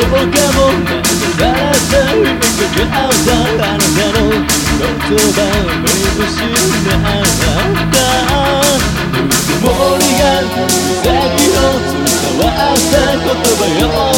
どこかもさらさ夢があったあなたの言葉を見失してあった。ぬくもりが先を伝わった言葉よ。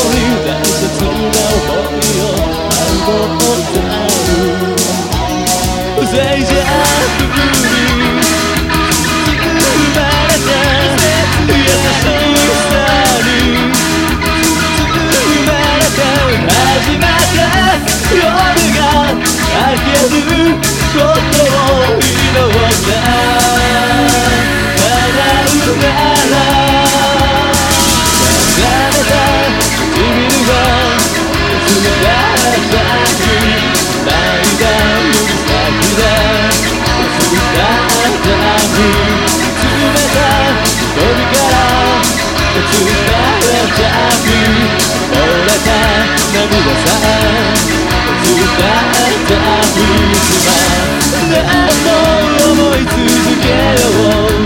冷詰めた瞳から伝えちゃう漏れた涙さ伝えちゃあ今何度思い続けよう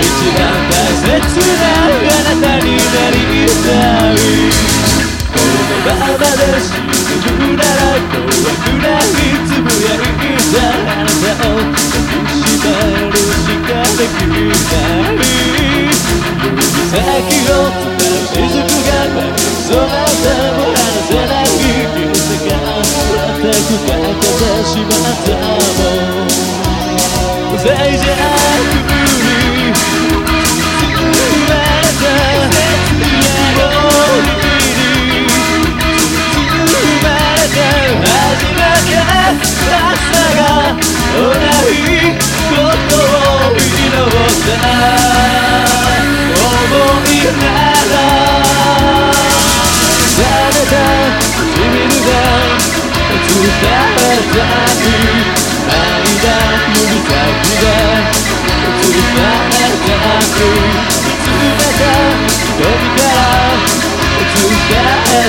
一番大切なあなたになりたいこのまで沈むなら最弱にまれたまれた初めてが同じことをった思いら誰君が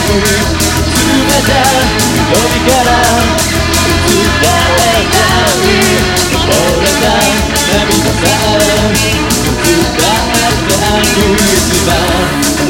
冷た帯から映られたにこれた。涙さ映られた水